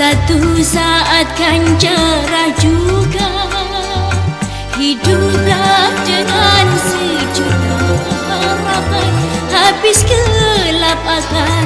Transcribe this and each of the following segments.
Satu saat kan cerah juga. Hiduplah dengan sejuta harapan Habis gelap akan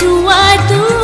sesuatu